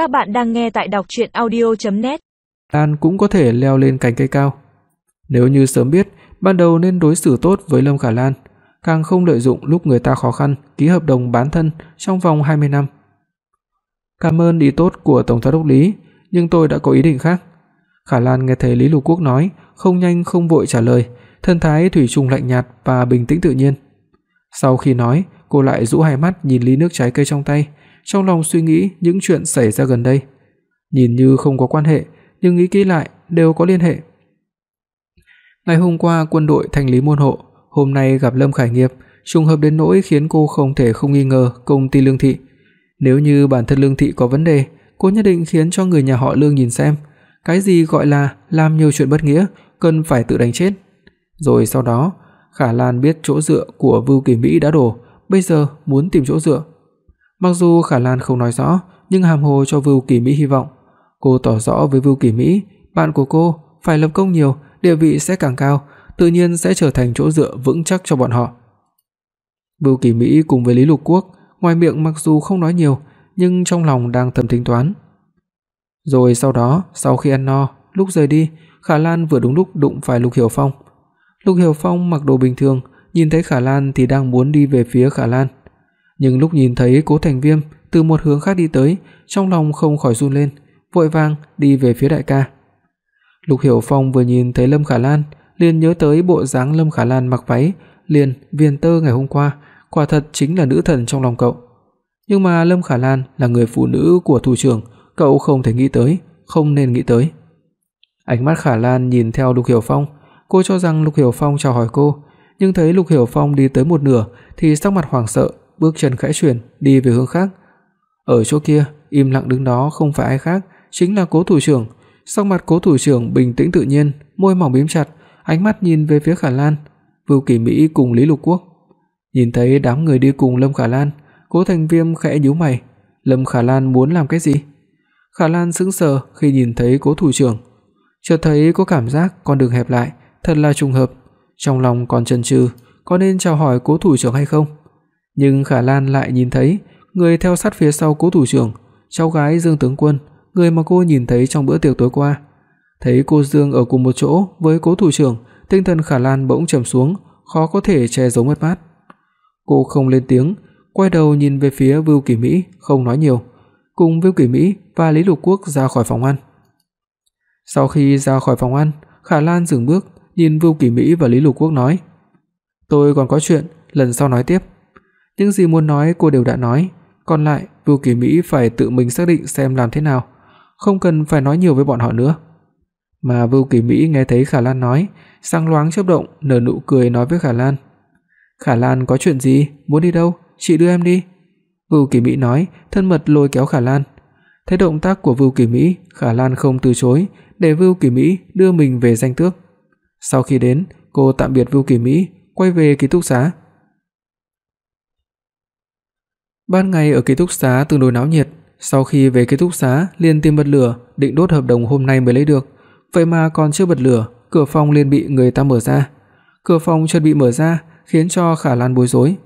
Các bạn đang nghe tại đọc audio net Lan cũng có thể leo lên cành cây cao. Nếu như sớm biết, ban đầu nên đối xử tốt với Lâm Khả Lan, càng không lợi dụng lúc người ta khó khăn ký hợp đồng bán thân trong vòng 20 năm. Cảm ơn ý tốt của tổng thống đốc Lý, nhưng tôi đã có ý định khác. Khả Lan nghe thấy Lý Lục Quốc nói, không nhanh không vội trả lời, thân thái thủy chung lạnh nhạt và bình tĩnh tự nhiên. Sau khi nói, cô lại rũ hai mắt nhìn ly nước trái cây trong tay, trong lòng suy nghĩ những chuyện xảy ra gần đây. Nhìn như không có quan hệ, nhưng nghĩ kỹ lại đều có liên hệ. Ngày hôm qua quân đội thanh lý môn hộ, hôm nay gặp Lâm Khải Nghiệp, trùng hợp đến nỗi khiến cô không thể không nghi ngờ công ty Lương Thị. Nếu như bản thân Lương Thị có vấn đề, cô nhất định khiến cho người nhà họ Lương nhìn xem, cái gì gọi là làm nhiều chuyện bất nghĩa, cần phải tự đánh chết. Rồi sau đó, Khả Lan biết chỗ dựa của Vưu Kỳ Mỹ đã đổ, bây giờ muốn tìm chỗ dựa. Mặc dù Khả Lan không nói rõ, nhưng hàm hồ cho Vưu Kỳ Mỹ hy vọng. Cô tỏ rõ với Vưu Kỳ Mỹ, bạn của cô phải lập công nhiều, địa vị sẽ càng cao, tự nhiên sẽ trở thành chỗ dựa vững chắc cho bọn họ. Vưu Kỳ Mỹ cùng với Lý Lục Quốc, ngoài miệng mặc dù không nói nhiều, nhưng trong lòng đang thầm tính toán. Rồi sau đó, sau khi ăn no, lúc rời đi, Khả Lan vừa đúng lúc đụng phải Lục Hiểu Phong. Lục Hiểu Phong mặc đồ bình thường, nhìn thấy Khả Lan thì đang muốn đi về phía Khả Lan, nhưng lúc nhìn thấy Cố Thành Viêm từ một hướng khác đi tới, trong lòng không khỏi run lên, vội vàng đi về phía đại ca. Lục Hiểu Phong vừa nhìn thấy Lâm Khả Lan, liền nhớ tới bộ dáng Lâm Khả Lan mặc váy liền viền tơ ngày hôm qua, quả thật chính là nữ thần trong lòng cậu. Nhưng mà Lâm Khả Lan là người phụ nữ của thủ trưởng, cậu không thể nghĩ tới, không nên nghĩ tới. Ánh mắt Khả Lan nhìn theo Lục Hiểu Phong, cô cho rằng Lục Hiểu Phong chào hỏi cô, nhưng thấy Lục Hiểu Phong đi tới một nửa thì sắc mặt hoảng sợ, bước chân khẽ chuyển đi về hướng khác. Ở chỗ kia, im lặng đứng đó không phải ai khác, chính là Cố thủ trưởng. Sắc mặt Cố thủ trưởng bình tĩnh tự nhiên, môi mỏng mím chặt, ánh mắt nhìn về phía Khả Lan, Vưu Kỳ Mỹ cùng Lý Lục Quốc. Nhìn thấy đám người đi cùng Lâm Khả Lan, Cố Thành Viêm khẽ nhíu mày, Lâm Khả Lan muốn làm cái gì? Khả Lan sững sờ khi nhìn thấy Cố thủ trưởng, chợt thấy có cảm giác con đường hẹp lại, thật là trùng hợp, trong lòng còn chần chừ, có nên chào hỏi Cố thủ trưởng hay không? Nhưng Khả Lan lại nhìn thấy người theo sát phía sau Cố thủ trưởng, cháu gái Dương tướng quân, người mà cô nhìn thấy trong bữa tiệc tối qua. Thấy cô Dương ở cùng một chỗ với Cố thủ trưởng, tinh thần Khả Lan bỗng trầm xuống, khó có thể che giấu mất mát. Cô không lên tiếng, quay đầu nhìn về phía Vưu Kỳ Mỹ, không nói nhiều, cùng Vưu Kỳ Mỹ và Lý Lục Quốc ra khỏi phòng ăn. Sau khi ra khỏi phòng ăn, Khả Lan dừng bước, nhìn Vưu Kỳ Mỹ và Lý Lục Quốc nói: "Tôi còn có chuyện, lần sau nói tiếp." Những gì muốn nói cô đều đã nói, còn lại Vưu Kỳ Mỹ phải tự mình xác định xem làm thế nào, không cần phải nói nhiều với bọn họ nữa. Mà Vưu Kỳ Mỹ nghe thấy Khả Lan nói, sáng loáng chớp động, nở nụ cười nói với Khả Lan. "Khả Lan có chuyện gì, muốn đi đâu, chị đưa em đi." Vưu Kỳ Mỹ nói, thân mật lôi kéo Khả Lan. Thấy động tác của Vưu Kỳ Mỹ, Khả Lan không từ chối, để Vưu Kỳ Mỹ đưa mình về danh tước. Sau khi đến, cô tạm biệt Vưu Kỳ Mỹ, quay về ký túc xá. Ban ngày ở ký túc xá tương đối náo nhiệt, sau khi về ký túc xá liền tìm bật lửa, định đốt hợp đồng hôm nay mới lấy được, vậy mà còn chưa bật lửa, cửa phòng liền bị người ta mở ra. Cửa phòng chợt bị mở ra, khiến cho Khả Lan bối rối.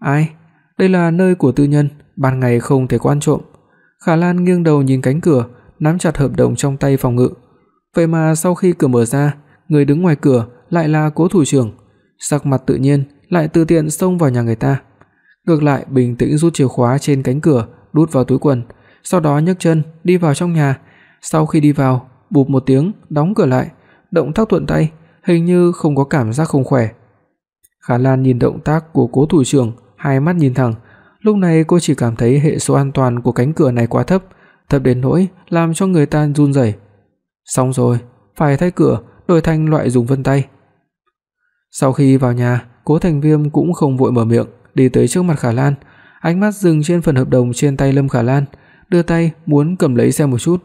"Ai? Đây là nơi của tư nhân, ban ngày không thể quan trộm." Khả Lan nghiêng đầu nhìn cánh cửa, nắm chặt hợp đồng trong tay phòng ngự. Vậy mà sau khi cửa mở ra, người đứng ngoài cửa lại là Cố thủ trưởng, sắc mặt tự nhiên lại tự tiện xông vào nhà người ta. Ngược lại bình tĩnh rút chìa khóa trên cánh cửa, đút vào túi quần, sau đó nhấc chân đi vào trong nhà. Sau khi đi vào, bụp một tiếng đóng cửa lại, động tác thuận tay, hình như không có cảm giác không khỏe. Khả Lan nhìn động tác của Cố thủ trưởng, hai mắt nhìn thẳng, lúc này cô chỉ cảm thấy hệ số an toàn của cánh cửa này quá thấp, thấp đến nỗi làm cho người ta run rẩy. Xong rồi, phải thay cửa, đổi thành loại dùng vân tay. Sau khi vào nhà, Cố Thành Viêm cũng không vội mở miệng, đi tới trước mặt Khả Lan, ánh mắt dừng trên phần hợp đồng trên tay Lâm Khả Lan, đưa tay muốn cầm lấy xem một chút.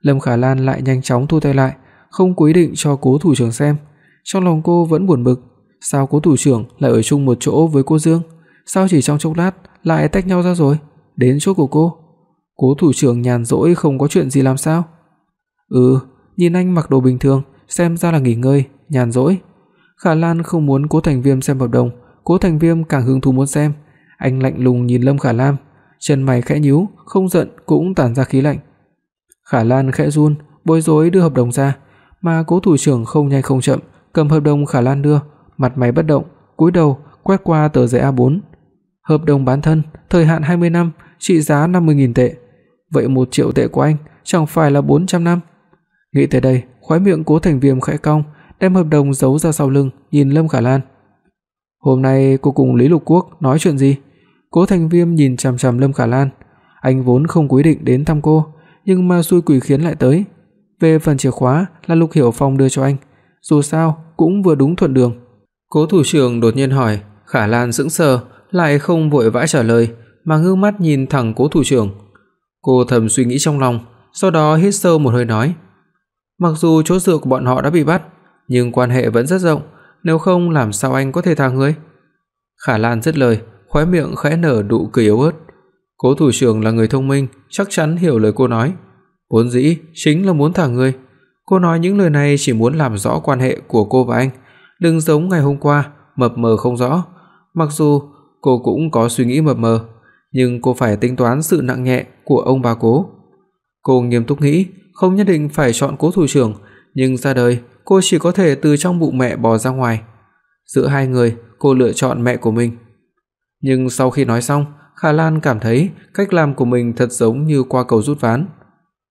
Lâm Khả Lan lại nhanh chóng thu tay lại, không quyết định cho Cố thủ trưởng xem. Trong lòng cô vẫn buồn bực, sao Cố thủ trưởng lại ở chung một chỗ với cô Dương? Sao chỉ trong chốc lát lại tách nhau ra rồi? Đến chỗ của cô. Cố thủ trưởng nhàn rỗi không có chuyện gì làm sao? Ừ, nhìn anh mặc đồ bình thường, xem ra là nghỉ ngơi, nhàn rỗi. Khả Lan không muốn Cố Thành Viêm xem hợp đồng, Cố Thành Viêm càng hứng thú muốn xem. Anh lạnh lùng nhìn Lâm Khả Lam, chân mày khẽ nhíu, không giận cũng tản ra khí lạnh. Khả Lan khẽ run, bối rối đưa hợp đồng ra, mà Cố thủ trưởng không nhanh không chậm, cầm hợp đồng Khả Lan đưa, mặt mày bất động, cúi đầu quét qua tờ giấy A4. Hợp đồng bán thân, thời hạn 20 năm, trị giá 50.000 tệ. Vậy 1 triệu tệ của anh chẳng phải là 400 năm. Nghĩ tới đây, khóe miệng Cố Thành Viêm khẽ cong, đem hợp đồng giấu ra sau lưng, nhìn Lâm Khả Lan. "Hôm nay cô cùng Lý Lục Quốc nói chuyện gì?" Cố Thành Viêm nhìn chằm chằm Lâm Khả Lan, anh vốn không quyết định đến thăm cô, nhưng ma xui quỷ khiến lại tới. Về phần chìa khóa là Lục Hiểu Phong đưa cho anh, dù sao cũng vừa đúng thuận đường. Cố thủ trưởng đột nhiên hỏi, Khả Lan sững sờ, lại không vội vã trả lời, mà ngước mắt nhìn thẳng Cố thủ trưởng. Cô thầm suy nghĩ trong lòng, sau đó hít sâu một hơi nói: "Mặc dù chỗ dựa của bọn họ đã bị bắt, nhưng quan hệ vẫn rất rộng, nếu không làm sao anh có thể tha người?" Khả Lan dứt lời, khóe miệng khẽ nở nụ cười yếu ớt. Cố thủ trưởng là người thông minh, chắc chắn hiểu lời cô nói. Vốn dĩ chính là muốn thả người. Cô nói những lời này chỉ muốn làm rõ quan hệ của cô và anh, đừng giống ngày hôm qua mập mờ không rõ. Mặc dù cô cũng có suy nghĩ mập mờ, nhưng cô phải tính toán sự nặng nhẹ của ông bà Cố. Cô nghiêm túc nghĩ, không nhất định phải chọn Cố thủ trưởng, nhưng ra đời cô chỉ có thể từ trong bụng mẹ bò ra ngoài. Giữa hai người, cô lựa chọn mẹ của mình. Nhưng sau khi nói xong, Khả Lan cảm thấy cách làm của mình thật giống như qua cầu rút ván.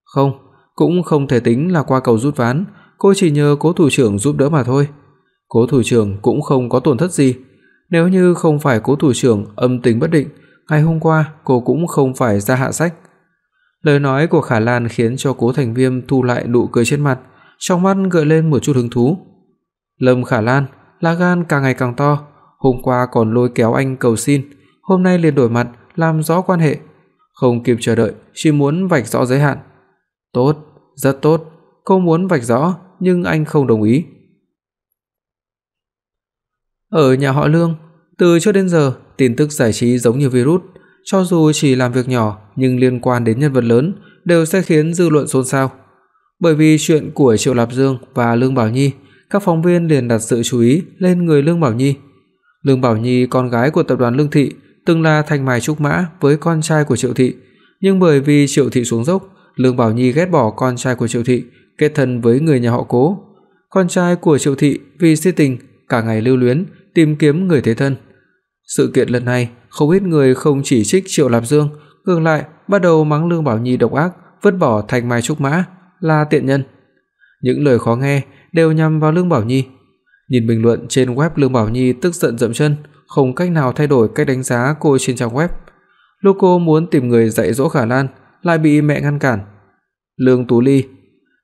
Không, cũng không thể tính là qua cầu rút ván, cô chỉ nhờ Cố thủ trưởng giúp đỡ mà thôi. Cố thủ trưởng cũng không có tổn thất gì. Nếu như không phải Cố thủ trưởng âm tính bất định, ngày hôm qua cô cũng không phải ra hạ sách. Lời nói của Khả Lan khiến cho Cố Thành Viêm thu lại nụ cười trên mặt, trong mắt gợi lên một chút hứng thú. Lâm Khả Lan, lá gan càng ngày càng to, hôm qua còn lôi kéo anh cầu xin, hôm nay liền đổi mặt, làm rõ quan hệ, không kịp chờ đợi, chỉ muốn vạch rõ giới hạn. Tốt, rất tốt, cô muốn vạch rõ, nhưng anh không đồng ý. Ở nhà họ Lương, từ trước đến giờ, tin tức giải trí giống như virus, cho dù chỉ làm việc nhỏ nhưng liên quan đến nhân vật lớn đều sẽ khiến dư luận xôn xao. Bởi vì chuyện của Triệu Lạp Dương và Lương Bảo Nhi, các phóng viên liền đặt sự chú ý lên người Lương Bảo Nhi. Lương Bảo Nhi con gái của tập đoàn Lương Thị, từng là thanh mai trúc mã với con trai của Triệu thị, nhưng bởi vì Triệu thị xuống dốc, Lương Bảo Nhi ghét bỏ con trai của Triệu thị, kết thân với người nhà họ Cố. Con trai của Triệu thị vì si tình cả ngày lưu luyến tìm kiếm người thế thân. Sự kiện lần này, không ít người không chỉ trích Triệu Lạp Dương, ngược lại bắt đầu mắng Lương Bảo Nhi độc ác, vứt bỏ thanh mai trúc mã, là tiện nhân. Những lời khó nghe đều nhằm vào Lương Bảo Nhi. Nhìn bình luận trên web Lương Bảo Nhi tức giận dậm chân, không cách nào thay đổi cách đánh giá cô trên trang web. Lúc cô muốn tìm người dạy dỗ Khả Lan, lại bị mẹ ngăn cản. Lương Tú Ly,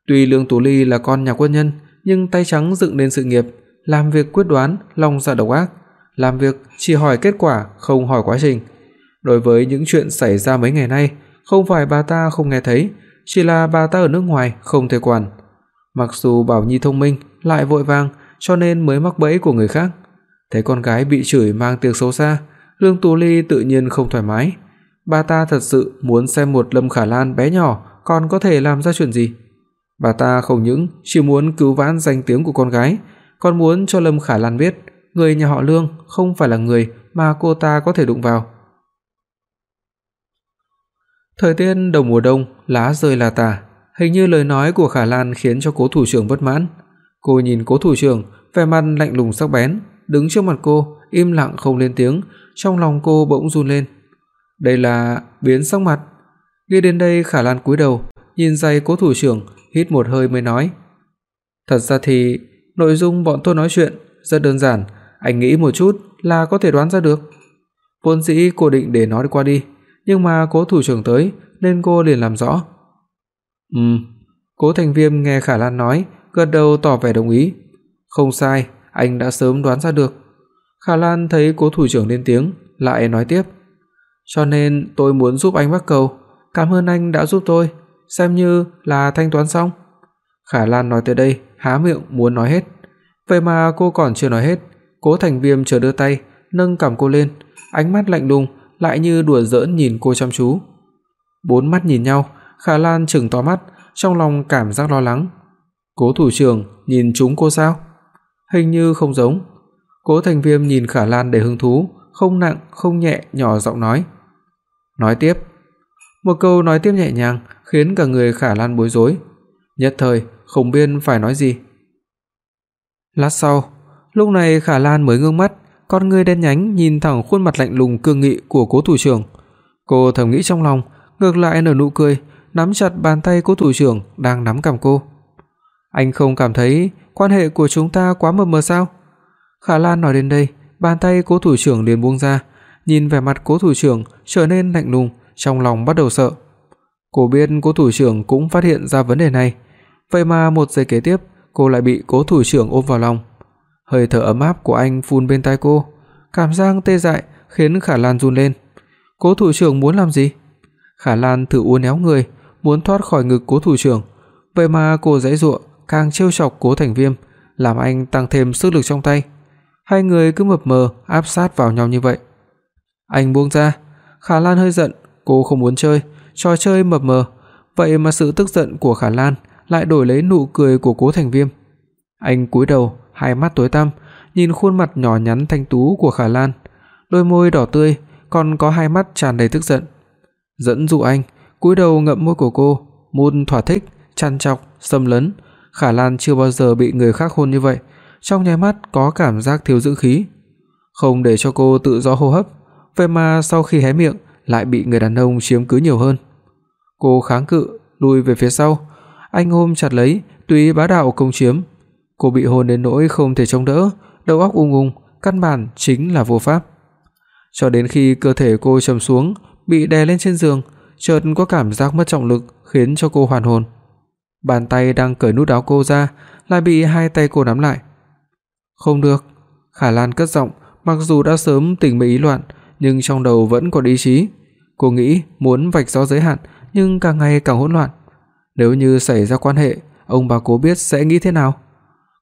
tuy Lương Tú Ly là con nhà quân nhân, nhưng tay trắng dựng nên sự nghiệp, làm việc quyết đoán, lòng dạ độc ác, làm việc chỉ hỏi kết quả, không hỏi quá trình. Đối với những chuyện xảy ra mấy ngày nay, không phải bà ta không nghe thấy, chỉ là bà ta ở nước ngoài không thể quản. Mặc dù Bảo Nhi thông minh, lại vội vàng, cho nên mới mắc bẫy của người khác. Thấy con gái bị chửi mang tiếng xấu xa, Lương Tú Ly tự nhiên không thoải mái. Bà ta thật sự muốn xem một Lâm Khả Lan bé nhỏ còn có thể làm ra chuyện gì. Bà ta không những chỉ muốn cứu vãn danh tiếng của con gái, còn muốn cho Lâm Khả Lan biết, người nhà họ Lương không phải là người mà cô ta có thể đụng vào. Thời tiết đầu mùa đông, lá rơi là tả, hình như lời nói của Khả Lan khiến cho Cố thủ trưởng bất mãn. Cô nhìn Cố thủ trưởng, vẻ mặt lạnh lùng sắc bén, đứng trước mặt cô, im lặng không lên tiếng, trong lòng cô bỗng run lên. Đây là biến sắc mặt. Nghe đến đây Khả Lan cúi đầu, nhìn giày Cố thủ trưởng, hít một hơi mới nói: "Thật ra thì nội dung bọn tôi nói chuyện rất đơn giản, anh nghĩ một chút là có thể đoán ra được." Vốn dĩ cô định để nói qua đi, nhưng mà Cố thủ trưởng tới nên cô liền làm rõ. "Ừm." Cố Thành Viêm nghe Khả Lan nói, gật đầu tỏ vẻ đồng ý. "Không sai, anh đã sớm đoán ra được." Khả Lan thấy Cố thủ trưởng lên tiếng, lại nói tiếp: "Cho nên tôi muốn giúp anh bắt cầu, cảm ơn anh đã giúp tôi, xem như là thanh toán xong." Khả Lan nói tới đây, há miệng muốn nói hết. Vậy mà cô còn chưa nói hết, Cố Thành Viêm chợt đưa tay, nâng cằm cô lên, ánh mắt lạnh lùng, lại như đùa giỡn nhìn cô chăm chú. Bốn mắt nhìn nhau, Khả Lan trừng to mắt, trong lòng cảm giác lo lắng. Cố thủ trưởng nhìn chúng cô sao? Hình như không giống. Cố Thành Viêm nhìn Khả Lan đầy hứng thú, không nặng không nhẹ nhỏ giọng nói: Nói tiếp. Một câu nói tiếp nhẹ nhàng khiến cả người Khả Lan bối rối, nhất thời không biết phải nói gì. Lát sau, lúc này Khả Lan mới ngước mắt, con ngươi đen nhánh nhìn thẳng khuôn mặt lạnh lùng cương nghị của Cố thủ trưởng. Cô thầm nghĩ trong lòng, ngược lại nở nụ cười, nắm chặt bàn tay Cố thủ trưởng đang nắm cầm cô. Anh không cảm thấy quan hệ của chúng ta quá mờ mờ sao? Khả Lan nói đến đây, bàn tay Cố thủ trưởng liền buông ra, nhìn vẻ mặt Cố thủ trưởng trở nên lạnh lùng, trong lòng bắt đầu sợ. Cô biết Cố thủ trưởng cũng phát hiện ra vấn đề này, vậy mà một giây kế tiếp, cô lại bị Cố thủ trưởng ôm vào lòng. Hơi thở ấm áp của anh phun bên tai cô, cảm giác tê dại khiến Khả Lan run lên. Cố thủ trưởng muốn làm gì? Khả Lan thử uốn éo người, muốn thoát khỏi ngực Cố thủ trưởng, vậy mà cô giãy giụa, càng trêu chọc Cố Thành Viêm, làm anh tăng thêm sức lực trong tay. Hai người cứ mập mờ áp sát vào nhau như vậy. Anh buông ra, Khả Lan hơi giận, cô không muốn chơi, trò chơi mập mờ, vậy mà sự tức giận của Khả Lan lại đổi lấy nụ cười của Cố Thành Viêm. Anh cúi đầu, hai mắt tối tăm, nhìn khuôn mặt nhỏ nhắn thanh tú của Khả Lan, đôi môi đỏ tươi, còn có hai mắt tràn đầy tức giận. Dẫn dụ anh, cúi đầu ngậm môi của cô, môn thỏa thích, chăn chọc, xâm lấn. Khả Lan chưa bao giờ bị người khác hôn như vậy, trong nháy mắt có cảm giác thiếu dưỡng khí, không để cho cô tự do hô hấp, vậy mà sau khi hé miệng lại bị người đàn ông chiếm cứ nhiều hơn. Cô kháng cự, lùi về phía sau, anh ôm chặt lấy, tùy bá đạo công chiếm. Cô bị hôn đến nỗi không thể chống đỡ, đầu óc ung ung, căn bản chính là vô pháp. Cho đến khi cơ thể cô trầm xuống, bị đè lên trên giường, chợt có cảm giác mất trọng lực khiến cho cô hoàn hồn. Bàn tay đang cởi nút áo cô ra, lại bị hai tay cô nắm lại. "Không được." Khả Lan cất giọng, mặc dù đã sớm tỉnh mê ý loạn, nhưng trong đầu vẫn còn ý chí. Cô nghĩ muốn vạch rõ giới hạn, nhưng càng ngày càng hỗn loạn. Nếu như xảy ra quan hệ, ông bà Cố biết sẽ nghĩ thế nào?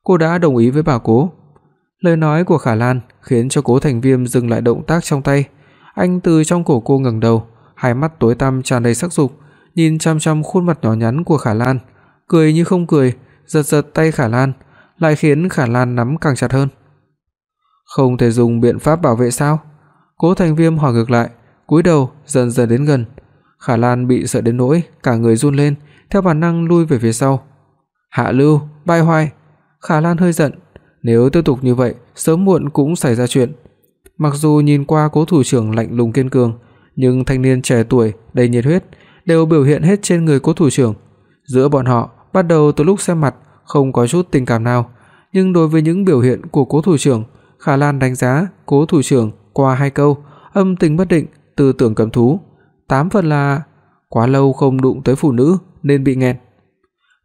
Cô đã đồng ý với bà Cố. Lời nói của Khả Lan khiến cho Cố Thành Viêm dừng lại động tác trong tay. Anh từ trong cổ cô ngẩng đầu, hai mắt tối tăm tràn đầy sắc dục, nhìn chăm chăm khuôn mặt nhỏ nhắn của Khả Lan, cười như không cười, giật giật tay Khả Lan, lại khiến Khả Lan nắm càng chặt hơn. Không thể dùng biện pháp bảo vệ sao? Cố Thành Viêm hỏi ngược lại, cúi đầu dần dần đến gần. Khả Lan bị sợ đến nỗi cả người run lên, theo bản năng lui về phía sau. "Hạ Lưu, Bai Hoài, Khả Lan hơi giận, nếu tiếp tục như vậy, sớm muộn cũng xảy ra chuyện. Mặc dù nhìn qua Cố thủ trưởng lạnh lùng kiên cường, nhưng thanh niên trẻ tuổi đầy nhiệt huyết đều biểu hiện hết trên người Cố thủ trưởng. Giữa bọn họ, bắt đầu từ lúc xem mặt không có chút tình cảm nào, nhưng đối với những biểu hiện của Cố thủ trưởng, Khả Lan đánh giá Cố thủ trưởng qua hai câu, âm tình bất định, tư tưởng cầm thú, tám phần là quá lâu không đụng tới phụ nữ nên bị nghẹn.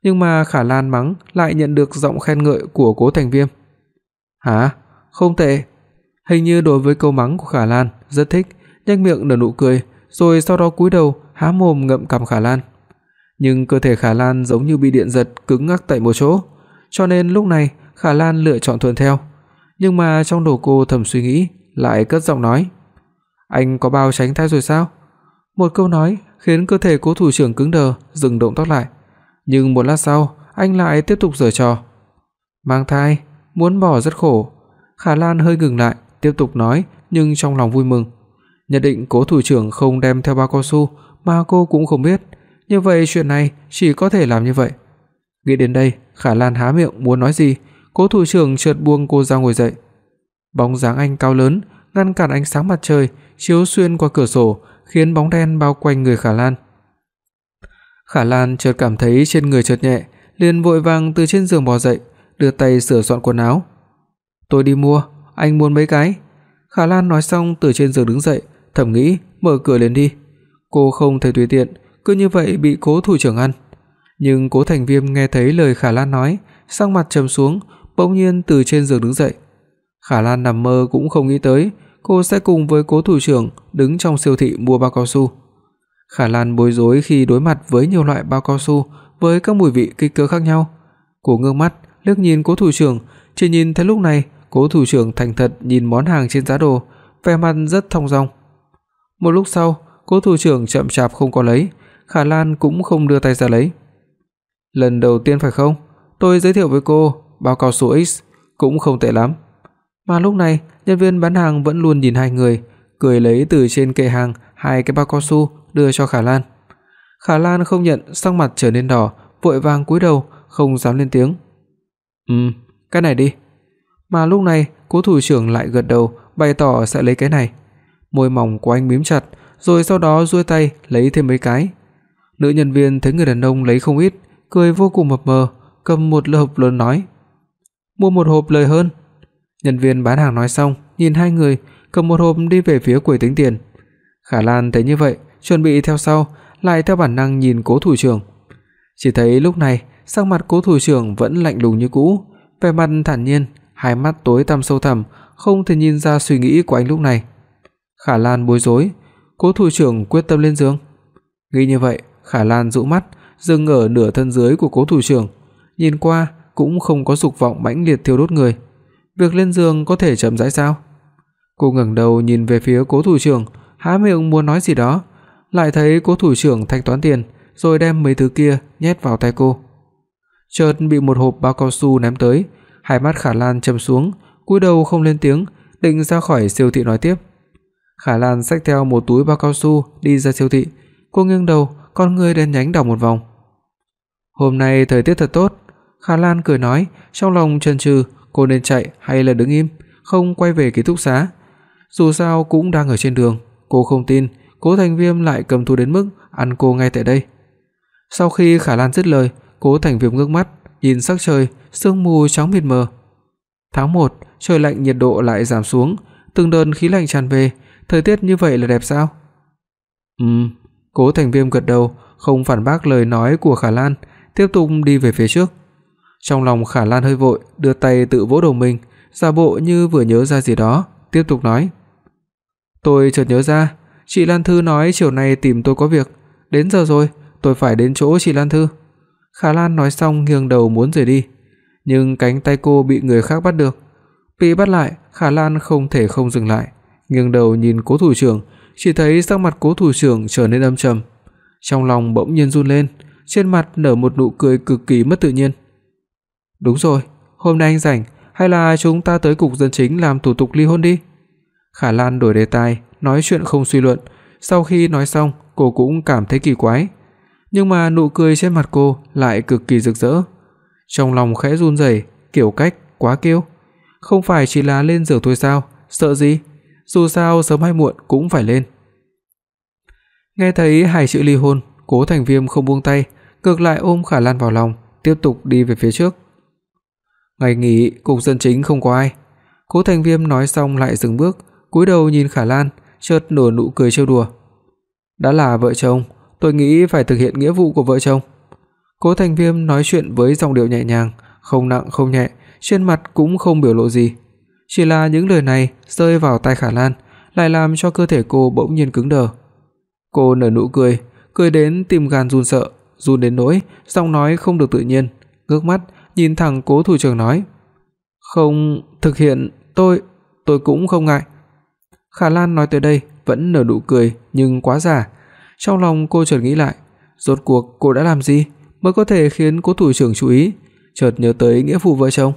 Nhưng mà Khả Lan mắng lại nhận được giọng khen ngợi của Cố Thành Viêm. "Hả? Không tệ." Hình như đối với câu mắng của Khả Lan rất thích, nhếch miệng nở nụ cười, rồi sau đó cúi đầu há mồm ngậm cằm Khả Lan. Nhưng cơ thể Khả Lan giống như bị điện giật cứng ngắc tại một chỗ, cho nên lúc này Khả Lan lựa chọn thuận theo. Nhưng mà trong đầu cô thầm suy nghĩ, lại cất giọng nói: "Anh có bao tránh thai rồi sao?" Một câu nói khiến cơ thể Cố thủ trưởng cứng đờ, dừng động tác lại. Nhưng một lát sau, anh lại tiếp tục giở trò. "Mang thai, muốn bỏ rất khổ." Khả Lan hơi ngừng lại, tiếp tục nói, nhưng trong lòng vui mừng. Nhận định Cố thủ trưởng không đem theo bao cao su, mà cô cũng không biết, như vậy chuyện này chỉ có thể làm như vậy. Nghĩ đến đây, Khả Lan há miệng muốn nói gì, Cố thủ trưởng chợt buông cô ra ngồi dậy. Bóng dáng anh cao lớn ngăn cản ánh sáng mặt trời chiếu xuyên qua cửa sổ, khiến bóng đen bao quanh người Khả Lan. Khả Lan chợt cảm thấy trên người chợt nhẹ, liền vội vàng từ trên giường bò dậy, đưa tay sửa soạn quần áo. "Tôi đi mua, anh muốn mấy cái?" Khả Lan nói xong từ trên giường đứng dậy, thầm nghĩ mở cửa lên đi. Cô không thể tùy tiện cứ như vậy bị Cố thủ trưởng ăn. Nhưng Cố Thành Viêm nghe thấy lời Khả Lan nói, sắc mặt trầm xuống, bỗng nhiên từ trên giường đứng dậy. Khả Lan nằm mơ cũng không nghĩ tới cô sẽ cùng với Cố thủ trưởng đứng trong siêu thị mua bao cao su. Khả Lan bối rối khi đối mặt với nhiều loại bao cao su với các mùi vị kích cỡ khác nhau. Cô ngước mắt, liếc nhìn Cố thủ trưởng, chỉ nhìn thấy lúc này, Cố thủ trưởng thành thật nhìn món hàng trên giá đồ, vẻ mặt rất thong dong. Một lúc sau, Cố thủ trưởng chậm chạp không có lấy, Khả Lan cũng không đưa tay ra lấy. "Lần đầu tiên phải không? Tôi giới thiệu với cô, bao cao su X cũng không tệ lắm." Mà lúc này, nhân viên bán hàng vẫn luôn nhìn hai người, cười lấy từ trên kệ hàng hai cái bao cao su đưa cho Khả Lan. Khả Lan không nhận, sắc mặt trở nên đỏ, vội vàng cúi đầu, không dám lên tiếng. "Ừm, cái này đi." Mà lúc này, Cố thủ trưởng lại gật đầu, bày tỏ sẽ lấy cái này. Môi mỏng của anh mím chặt, rồi sau đó duỗi tay lấy thêm mấy cái. Nữ nhân viên thấy người đàn ông lấy không ít, cười vô cùng mập mờ, cầm một hộp lớn nói: "Mua một hộp lời hơn." Nhân viên bán hàng nói xong, nhìn hai người, cầm một hộp đi về phía quầy tính tiền. Khả Lan thấy như vậy, chuẩn bị theo sau, lại theo bản năng nhìn Cố thủ trưởng. Chỉ thấy lúc này, sắc mặt Cố thủ trưởng vẫn lạnh lùng như cũ, vẻ mặt thản nhiên, hai mắt tối tăm sâu thẳm, không thể nhìn ra suy nghĩ của anh lúc này. Khả Lan bối rối, Cố thủ trưởng quyết tâm lên giường. Nghĩ như vậy, Khả Lan dụ mắt, dừng ở nửa thân dưới của Cố thủ trưởng, nhìn qua cũng không có dục vọng mãnh liệt thiêu đốt người. Việc lên giường có thể chậm rãi sao? Cô ngẩng đầu nhìn về phía Cố thủ trưởng, há miệng muốn nói gì đó, lại thấy cô thủ trưởng thanh toán tiền, rồi đem mấy thứ kia nhét vào tay cô. Chợt bị một hộp bao cao su ném tới, hai mắt Khả Lan trầm xuống, cúi đầu không lên tiếng, định ra khỏi siêu thị nói tiếp. Khả Lan xách theo một túi bao cao su đi ra siêu thị, cô nghiêng đầu, con ngươi đen nhánh đảo một vòng. Hôm nay thời tiết thật tốt, Khả Lan cười nói, trong lòng chần chừ, cô nên chạy hay là đứng im, không quay về ký túc xá. Dù sao cũng đang ở trên đường, cô không tin Cố Thành Viêm lại cầm thú đến mức ăn cô ngay tại đây. Sau khi Khả Lan dứt lời, Cố Thành Viêm ngước mắt, nhìn sắc trời, sương mù trắng mịt mờ. Tháng 1, trời lạnh nhiệt độ lại giảm xuống, từng đợt khí lạnh tràn về, thời tiết như vậy là đẹp sao? Ừm, Cố Thành Viêm gật đầu, không phản bác lời nói của Khả Lan, tiếp tục đi về phía trước. Trong lòng Khả Lan hơi vội, đưa tay tự vỗ đầu mình, giả bộ như vừa nhớ ra gì đó, tiếp tục nói: "Tôi chợt nhớ ra, chị Lan Thư nói chiều nay tìm tôi có việc, đến giờ rồi, tôi phải đến chỗ chị Lan Thư." Khả Lan nói xong nghiêng đầu muốn rời đi, nhưng cánh tay cô bị người khác bắt được. Bị bắt lại, Khả Lan không thể không dừng lại, nghiêng đầu nhìn Cố thủ trưởng, chỉ thấy sắc mặt Cố thủ trưởng trở nên âm trầm. Trong lòng bỗng nhiên run lên, trên mặt nở một nụ cười cực kỳ mất tự nhiên. "Đúng rồi, hôm nay anh rảnh, hay là chúng ta tới cục dân chính làm thủ tục ly hôn đi?" Khả Lan đổi đề tài, nói chuyện không suy luận, sau khi nói xong, cô cũng cảm thấy kỳ quái, nhưng mà nụ cười trên mặt cô lại cực kỳ rực rỡ. Trong lòng khẽ run rẩy, kiểu cách quá kiêu, không phải chỉ là lên giường thôi sao, sợ gì? Dù sao sớm hay muộn cũng phải lên. Nghe thấy hai chữ ly hôn, Cố Thành Viêm không buông tay, ngược lại ôm Khả Lan vào lòng, tiếp tục đi về phía trước. Ngày nghỉ, cục dân chính không có ai. Cố Thành Viêm nói xong lại dừng bước, cúi đầu nhìn Khả Lan, chợt nở nụ cười trêu đùa. Đã là vợ chồng, tôi nghĩ phải thực hiện nghĩa vụ của vợ chồng. Cố Thành Viêm nói chuyện với giọng điệu nhẹ nhàng, không nặng không nhẹ, trên mặt cũng không biểu lộ gì. Chỉ là những lời này rơi vào tai Khả Lan, lại làm cho cơ thể cô bỗng nhiên cứng đờ. Cô nở nụ cười, cười đến tim gan run sợ, run đến nỗi giọng nói không được tự nhiên, ngước mắt nhìn thẳng Cố thủ trưởng nói: "Không thực hiện, tôi tôi cũng không ngại." Khả Lan nói tới đây vẫn nở nụ cười nhưng quá giả. Trong lòng cô chợt nghĩ lại, rốt cuộc cô đã làm gì mới có thể khiến Cố thủ trưởng chú ý, chợt nhớ tới nghĩa vụ vợ chồng.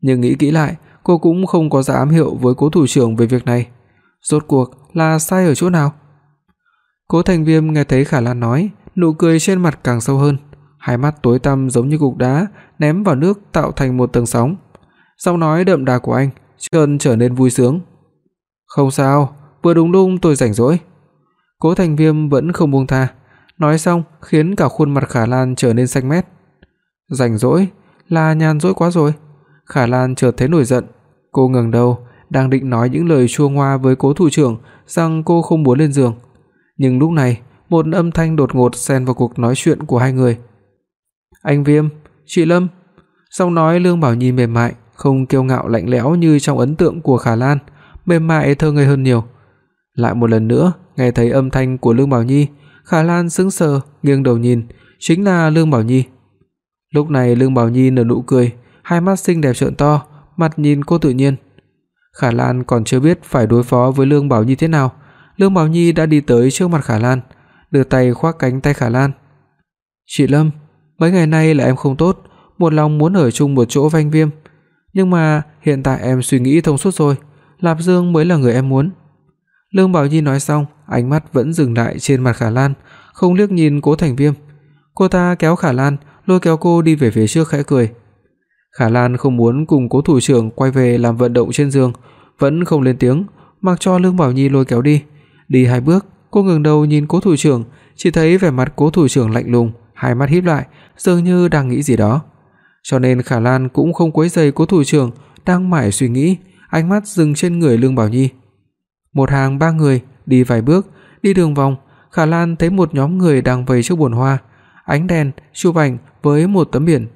Nhưng nghĩ kỹ lại, cô cũng không có ra ám hiệu với Cố thủ trưởng về việc này. Rốt cuộc là sai ở chỗ nào? Cố Thành Viêm nghe thấy Khả Lan nói, nụ cười trên mặt càng sâu hơn, hai mắt tối tăm giống như cục đá ném vào nước tạo thành một tầng sóng. Giọng nói đậm đà của anh chợt trở nên vui sướng. "Không sao, vừa đúng lúc tôi rảnh rỗi." Cố Thành Viêm vẫn không buông tha, nói xong khiến cả khuôn mặt Khả Lan trở nên xanh mét. Rảnh rỗi là nhàn rỗi quá rồi. Khả Lan chợt thấy nổi giận, cô ngẩng đầu, đang định nói những lời chua ngoa với Cố thủ trưởng rằng cô không muốn lên giường, nhưng lúc này, một âm thanh đột ngột xen vào cuộc nói chuyện của hai người. "Anh Viêm, chị Lâm." Giọng nói Lương Bảo Nhi mềm mại, không kiêu ngạo lạnh lẽo như trong ấn tượng của Khả Lan, mềm mại thơ ngây hơn nhiều. Lại một lần nữa, nghe thấy âm thanh của Lương Bảo Nhi, Khả Lan sững sờ, nghiêng đầu nhìn, chính là Lương Bảo Nhi. Lúc này Lương Bảo Nhi nở nụ cười, hai mắt xinh đẹp trợn to, mặt nhìn cô tự nhiên. Khả Lan còn chưa biết phải đối phó với Lương Bảo Nhi thế nào, Lương Bảo Nhi đã đi tới trước mặt Khả Lan, đưa tay khoác cánh tay Khả Lan. "Chị Lâm, mấy ngày nay là em không tốt, một lòng muốn ở chung một chỗ với anh Viêm, nhưng mà hiện tại em suy nghĩ thông suốt rồi, Lạp Dương mới là người em muốn." Lương Bảo Nhi nói xong, ánh mắt vẫn dừng lại trên mặt Khả Lan, không liếc nhìn Cố Thành Viêm. Cô ta kéo Khả Lan, lôi kéo cô đi về phía trước khẽ cười. Khả Lan không muốn cùng Cố thủ trưởng quay về làm vận động trên giường, vẫn không lên tiếng, mặc cho Lương Bảo Nhi lôi kéo đi. Đi hai bước, cô ngẩng đầu nhìn Cố thủ trưởng, chỉ thấy vẻ mặt Cố thủ trưởng lạnh lùng, hai mắt híp lại, dường như đang nghĩ gì đó. Cho nên Khả Lan cũng không quấy rầy Cố thủ trưởng đang mải suy nghĩ, ánh mắt dừng trên người Lương Bảo Nhi. Một hàng ba người đi vài bước, đi đường vòng, Khả Lan thấy một nhóm người đang vây trước bồn hoa, ánh đèn chụp ảnh với một tấm biển.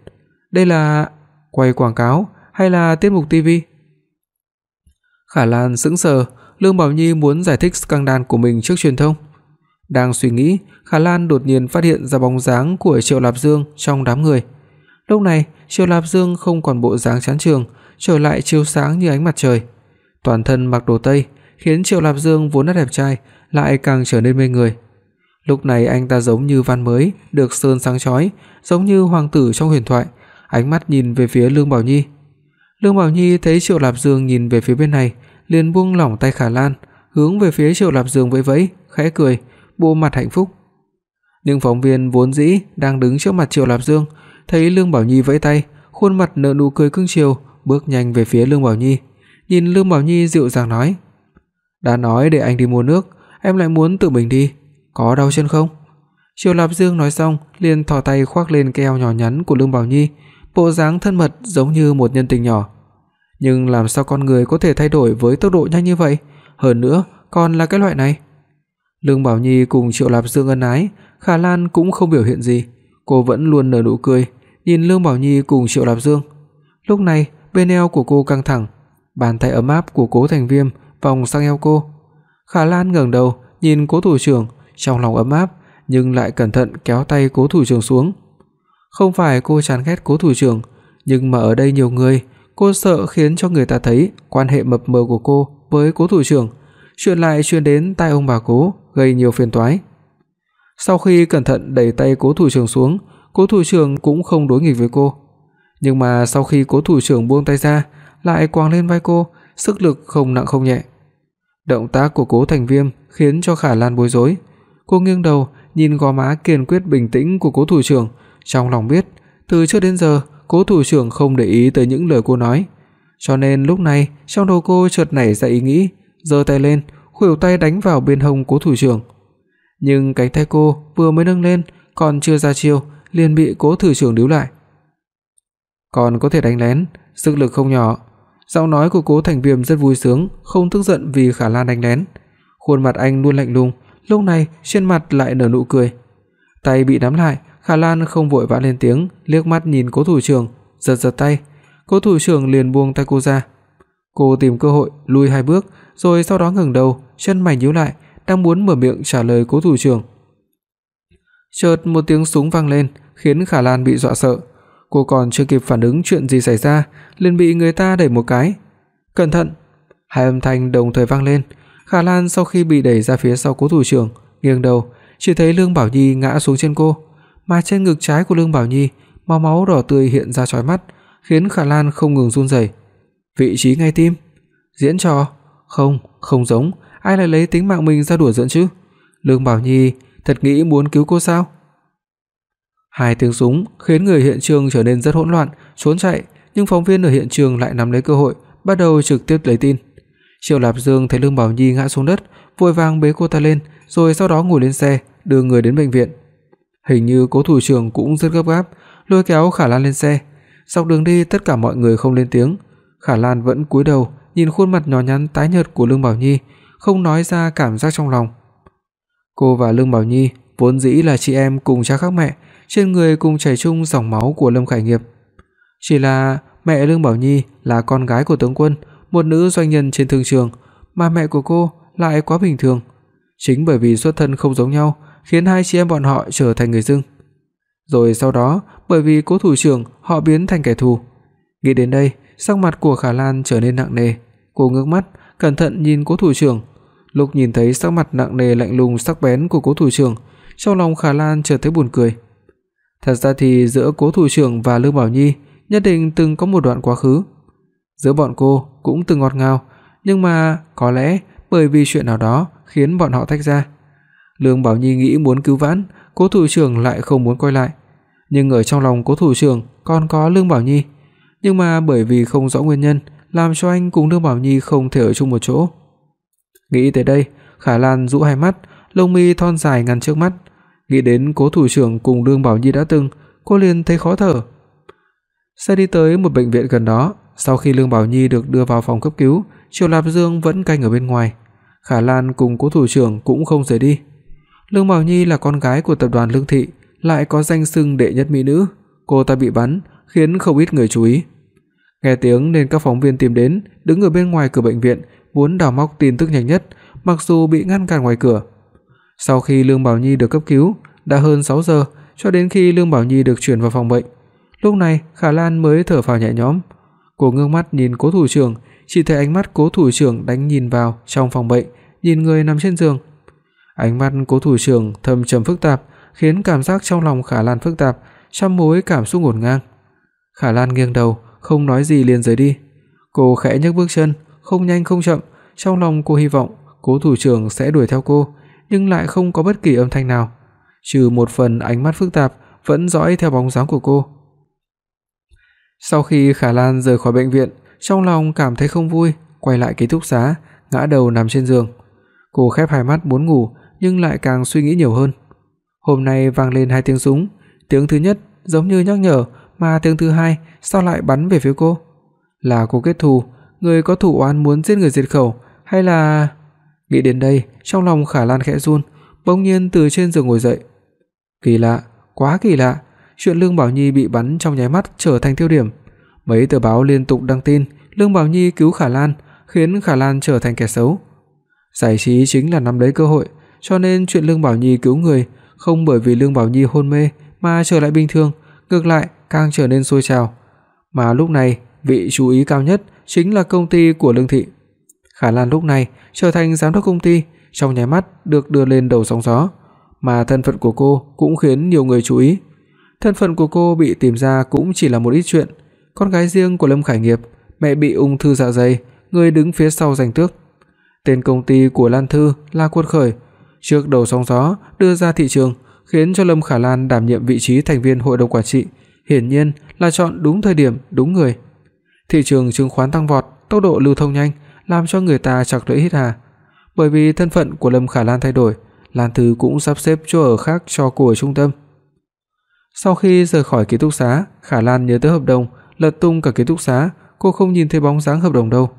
Đây là quay quảng cáo hay là tiết mục TV? Khả Lan sững sờ, Lương Bảo Nhi muốn giải thích scandal của mình trước truyền thông. Đang suy nghĩ, Khả Lan đột nhiên phát hiện ra bóng dáng của Triệu Lạp Dương trong đám người. Lúc này, Triệu Lạp Dương không còn bộ dáng chán trường, trở lại chiếu sáng như ánh mặt trời. Toàn thân mặc đồ tây, khiến Triệu Lạp Dương vốn đã đẹp trai lại càng trở nên mê người. Lúc này anh ta giống như văn mới, được sơn sáng chói, giống như hoàng tử trong huyền thoại, ánh mắt nhìn về phía Lương Bảo Nhi. Lương Bảo Nhi thấy Triệu Lạp Dương nhìn về phía bên này, liền buông lỏng tay Khả Lan, hướng về phía Triệu Lạp Dương vẫy vẫy, khẽ cười, bộ mặt hạnh phúc. Nhưng phóng viên vốn dĩ đang đứng trước mặt Triệu Lạp Dương, thấy Lương Bảo Nhi vẫy tay, khuôn mặt nở nụ cười cưng chiều, bước nhanh về phía Lương Bảo Nhi. Nhìn Lương Bảo Nhi dịu dàng nói: "Đã nói để anh đi mua nước, em lại muốn tự mình đi, có đau chân không?" Triệu Lạp Dương nói xong, liền thò tay khoác lên cái eo nhỏ nhắn của Lương Bảo Nhi, bộ dáng thân mật giống như một nhân tình nhỏ. Nhưng làm sao con người có thể thay đổi với tốc độ nhanh như vậy, hơn nữa còn là cái loại này? Lương Bảo Nhi cùng Triệu Lạp Dương ân ái, Khả Lan cũng không biểu hiện gì, cô vẫn luôn nở nụ cười, nhìn Lương Bảo Nhi cùng Triệu Lạp Dương. Lúc này, bên eo của cô căng thẳng, bàn tay ấm áp của Cố Thành Viêm vòng sang eo cô. Khả Lan ngẩng đầu, nhìn Cố thủ trưởng, trong lòng ấm áp, nhưng lại cẩn thận kéo tay Cố thủ trưởng xuống. Không phải cô chán ghét Cố thủ trưởng, nhưng mà ở đây nhiều người, cô sợ khiến cho người ta thấy quan hệ mập mờ của cô với Cố thủ trưởng, chuyện lại truyền đến tai ông bà Cố, gây nhiều phiền toái. Sau khi cẩn thận đẩy tay Cố thủ trưởng xuống, Cố thủ trưởng cũng không đối nghịch với cô. Nhưng mà sau khi Cố thủ trưởng buông tay ra, lại quàng lên vai cô, sức lực không nặng không nhẹ. Động tác của Cố Thành Viêm khiến cho Khả Lan bối rối. Cô nghiêng đầu, nhìn gò má kiên quyết bình tĩnh của Cố thủ trưởng, trong lòng biết, từ trước đến giờ, Cố thủ trưởng không để ý tới những lời cô nói, cho nên lúc này, trong đầu cô chợt nảy ra ý nghĩ, giơ tay lên, khuỷu tay đánh vào bên hông Cố thủ trưởng. Nhưng cánh tay cô vừa mới nâng lên, còn chưa ra chiêu, liền bị Cố thủ trưởng níu lại. Còn có thể đánh lén, sức lực không nhỏ. Giọng nói của Cố Thành Viêm rất vui sướng, không tức giận vì Khả Lan đánh lén. Khuôn mặt anh luôn lạnh lùng, lúc này trên mặt lại nở nụ cười. Tay bị nắm lại, Khả Lan không vội vã lên tiếng, liếc mắt nhìn Cố thủ trưởng, giật giật tay. Cố thủ trưởng liền buông tay cô ra. Cô tìm cơ hội lùi hai bước, rồi sau đó ngẩng đầu, chân mày nhíu lại, đang muốn mở miệng trả lời Cố thủ trưởng. Chợt một tiếng súng vang lên, khiến Khả Lan bị dọa sợ. Cô còn chưa kịp phản ứng chuyện gì xảy ra, liền bị người ta đẩy một cái. "Cẩn thận!" Hai âm thanh đồng thời vang lên. Khả Lan sau khi bị đẩy ra phía sau Cố thủ trưởng, nghiêng đầu, chỉ thấy Lương Bảo Nhi ngã xuống trên cô, mà trên ngực trái của Lương Bảo Nhi, máu máu đỏ tươi hiện ra chói mắt, khiến Khả Lan không ngừng run rẩy. Vị trí ngay tim, diễn trò? Không, không giống, ai lại lấy tính mạng mình ra đùa giỡn chứ? Lương Bảo Nhi thật nghĩ muốn cứu cô sao? Hai tiếng súng khiến người hiện trường trở nên rất hỗn loạn, trốn chạy, nhưng phóng viên ở hiện trường lại nắm lấy cơ hội, bắt đầu trực tiếp lấy tin. Triệu Lạp Dương thấy Lương Bảo Nhi ngã xuống đất, vội vàng bế cô ta lên, rồi sau đó ngồi lên xe, đưa người đến bệnh viện. Hình như Cố thủ trưởng cũng rất gấp gáp, lôi kéo Khả Lan lên xe. Dọc đường đi tất cả mọi người không lên tiếng, Khả Lan vẫn cúi đầu, nhìn khuôn mặt nhỏ nhắn tái nhợt của Lương Bảo Nhi, không nói ra cảm giác trong lòng. Cô và Lương Bảo Nhi vốn dĩ là chị em cùng cha khác mẹ, trên người cùng chảy chung dòng máu của Lâm Khải Nghiệp. Chỉ là mẹ Lương Bảo Nhi là con gái của tướng quân, một nữ doanh nhân trên thương trường, mà mẹ của cô lại quá bình thường. Chính bởi vì xuất thân không giống nhau, khiến hai chị em bọn họ trở thành người dưng. Rồi sau đó, bởi vì Cố thủ trưởng, họ biến thành kẻ thù. Nghĩ đến đây, sắc mặt của Khả Lan trở nên nặng nề, cô ngước mắt, cẩn thận nhìn Cố thủ trưởng. Lúc nhìn thấy sắc mặt nặng nề lạnh lùng sắc bén của Cố thủ trưởng, trong lòng Khả Lan chợt thấy buồn cười. Thật ra thì giữa Cố thủ trưởng và Lương Bảo Nhi nhất định từng có một đoạn quá khứ. Giữa bọn cô cũng từng ngọt ngào, nhưng mà có lẽ bởi vì chuyện nào đó khiến bọn họ tách ra. Lương Bảo Nhi nghĩ muốn cứu vãn, Cố thủ trưởng lại không muốn quay lại, nhưng ở trong lòng Cố thủ trưởng còn có Lương Bảo Nhi, nhưng mà bởi vì không rõ nguyên nhân, làm cho anh cùng Lương Bảo Nhi không thể ở chung một chỗ. Nghĩ tới đây, Khả Lan rũ hai mắt, lông mi thon dài ngăn trước mắt, nghĩ đến Cố thủ trưởng cùng Lương Bảo Nhi đã từng, cô liền thấy khó thở. Xe đi tới một bệnh viện gần đó, sau khi Lương Bảo Nhi được đưa vào phòng cấp cứu, Triệu Lạp Dương vẫn canh ở bên ngoài. Khả Lan cùng Cố thủ trưởng cũng không rời đi. Lương Bảo Nhi là con gái của tập đoàn Lương thị, lại có danh xưng đệ nhất mỹ nữ, cô ta bị bắn, khiến không ít người chú ý. Nghe tiếng nên các phóng viên tìm đến, đứng ở bên ngoài cửa bệnh viện, muốn đào móc tin tức nhanh nhất, mặc dù bị ngăn cản ngoài cửa. Sau khi Lương Bảo Nhi được cấp cứu, đã hơn 6 giờ, cho đến khi Lương Bảo Nhi được chuyển vào phòng bệnh. Lúc này, Khả Lan mới thở phào nhẹ nhõm. Cô ngước mắt nhìn Cố thủ trưởng, chỉ thấy ánh mắt Cố thủ trưởng đánh nhìn vào trong phòng bệnh, nhìn người nằm trên giường. Ánh mắt Cố thủ trưởng thâm trầm phức tạp, khiến cảm giác trong lòng Khả Lan phức tạp, trăm mối cảm xúc ngổn ngang. Khả Lan nghiêng đầu, không nói gì liền rời đi. Cô khẽ nhấc bước chân, không nhanh không chậm, trong lòng cô hy vọng Cố thủ trưởng sẽ đuổi theo cô, nhưng lại không có bất kỳ âm thanh nào, trừ một phần ánh mắt phức tạp vẫn dõi theo bóng dáng của cô. Sau khi Khả Lan rời khỏi bệnh viện, trong lòng cảm thấy không vui, quay lại ký túc xá, ngã đầu nằm trên giường. Cô khép hai mắt muốn ngủ, nhưng lại càng suy nghĩ nhiều hơn. Hôm nay vang lên hai tiếng súng, tiếng thứ nhất giống như nhắc nhở, mà tiếng thứ hai sao lại bắn về phía cô? Là cô kết thù, người có thủ oán muốn giết người diệt khẩu hay là Nghĩ đến đây, trong lòng Khả Lan khẽ run, bỗng nhiên từ trên giường ngồi dậy. Kỳ lạ, quá kỳ lạ, chuyện Lương Bảo Nhi bị bắn trong nháy mắt trở thành tiêu điểm. Mấy tờ báo liên tục đăng tin Lương Bảo Nhi cứu Khả Lan, khiến Khả Lan trở thành kẻ xấu. Giải trí chính là nắm lấy cơ hội, cho nên chuyện Lương Bảo Nhi cứu người không bởi vì Lương Bảo Nhi hôn mê mà trở lại bình thường, ngược lại càng trở nên sôi trào. Mà lúc này, vị chú ý cao nhất chính là công ty của Lương thị. Khả Lan lúc này trở thành giám đốc công ty, trong nháy mắt được đưa lên đầu sóng gió, mà thân phận của cô cũng khiến nhiều người chú ý. Thân phận của cô bị tìm ra cũng chỉ là một ít chuyện, con gái riêng của Lâm Khải Nghiệp, mẹ bị ung thư dạ dày, người đứng phía sau giành tước. Tên công ty của Lan Thư là Quân Khởi, trước đầu sóng gió đưa ra thị trường, khiến cho Lâm Khả Lan đảm nhiệm vị trí thành viên hội đồng quản trị, hiển nhiên là chọn đúng thời điểm, đúng người. Thị trường chứng khoán tăng vọt, tốc độ lưu thông nhanh, làm cho người ta chọc lưỡi hít hà. Bởi vì thân phận của Lâm Khả Lan thay đổi, Lan Thư cũng sắp xếp chỗ ở khác cho cô ở trung tâm. Sau khi rời khỏi ký túc xá, Khả Lan nhớ tới hợp đồng, lật tung cả ký túc xá, cô không nhìn thấy bóng dáng hợp đồng đâu.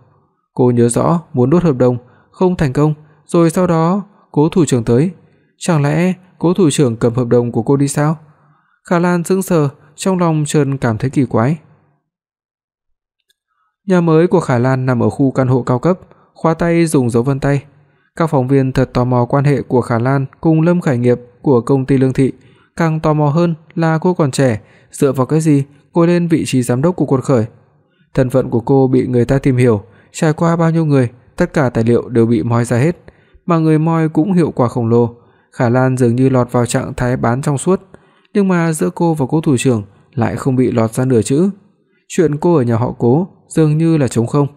Cô nhớ rõ muốn đốt hợp đồng, không thành công, rồi sau đó Cố thủ trưởng tới, chẳng lẽ Cố thủ trưởng cầm hợp đồng của cô đi sao? Khả Lan sững sờ, trong lòng chợt cảm thấy kỳ quái. Nhà mới của Khả Lan nằm ở khu căn hộ cao cấp, khóa tay dùng dấu vân tay. Các phóng viên thật tò mò quan hệ của Khả Lan cùng Lâm Khải Nghiệp của công ty Lương thị, càng tò mò hơn là cô còn trẻ, dựa vào cái gì ngồi lên vị trí giám đốc của Quân Khởi. Thân phận của cô bị người ta tìm hiểu, trải qua bao nhiêu người, tất cả tài liệu đều bị moi ra hết, mà người moi cũng hiệu quả khổng lồ. Khả Lan dường như lọt vào trạng thái bán trong suốt, nhưng mà giữa cô và cô thủ trưởng lại không bị lọt ra nửa chữ. Chuyện cô ở nhà họ Cố dường như là trống không.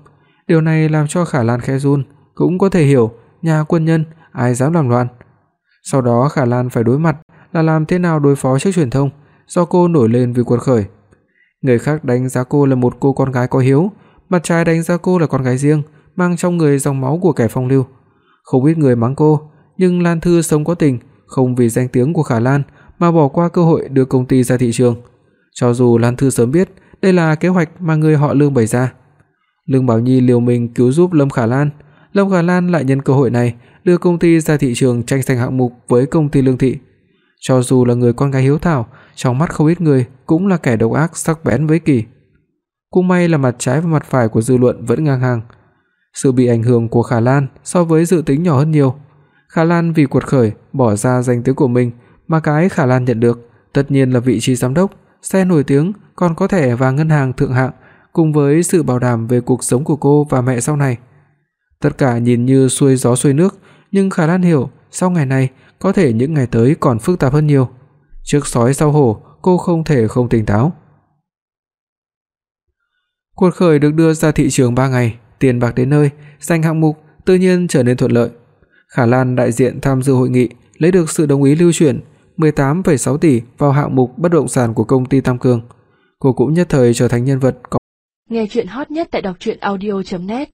Điều này làm cho Khả Lan khẽ run, cũng có thể hiểu, nhà quân nhân ai dám làm loạn. Sau đó Khả Lan phải đối mặt là làm thế nào đối phó trước truyền thông, do cô nổi lên vì quật khởi. Người khác đánh giá cô là một cô con gái có hiếu, mặt trái đánh giá cô là con gái riêng, mang trong người dòng máu của kẻ phong lưu. Không biết người mắng cô, nhưng Lan Thư sống có tình, không vì danh tiếng của Khả Lan mà bỏ qua cơ hội đưa công ty ra thị trường. Cho dù Lan Thư sớm biết đây là kế hoạch mà người họ Lương bày ra. Lương Bảo Nhi liều mình cứu giúp Lâm Khả Lan, Lâm Khả Lan lại nhân cơ hội này đưa công ty ra thị trường tranh giành hạng mục với công ty Lương thị. Cho dù là người con gái hiếu thảo, trong mắt không ít người cũng là kẻ độc ác sắc bén với kỳ. Cũng may là mặt trái và mặt phải của dư luận vẫn ngang hàng. Sự bị ảnh hưởng của Khả Lan so với dự tính nhỏ hơn nhiều. Khả Lan vì cuột khởi bỏ ra danh tiếng của mình, mà cái Khả Lan nhận được tất nhiên là vị trí giám đốc, xe nổi tiếng, còn có thẻ và ngân hàng thượng hạng cùng với sự bảo đảm về cuộc sống của cô và mẹ sau này. Tất cả nhìn như xuôi gió xuôi nước, nhưng Khả Lan hiểu, sau ngày này có thể những ngày tới còn phức tạp hơn nhiều. Trước sói sau hổ, cô không thể không tỉnh táo. Cuộc khởi được đưa ra thị trường 3 ngày, tiền bạc đến nơi, danh hạng mục tự nhiên trở nên thuận lợi. Khả Lan đại diện tham dự hội nghị, lấy được sự đồng ý lưu chuyển 18,6 tỷ vào hạng mục bất động sản của công ty Tam Cương. Cô cũng nhất thời trở thành nhân vật có Nghe truyện hot nhất tại doctruyenaudio.net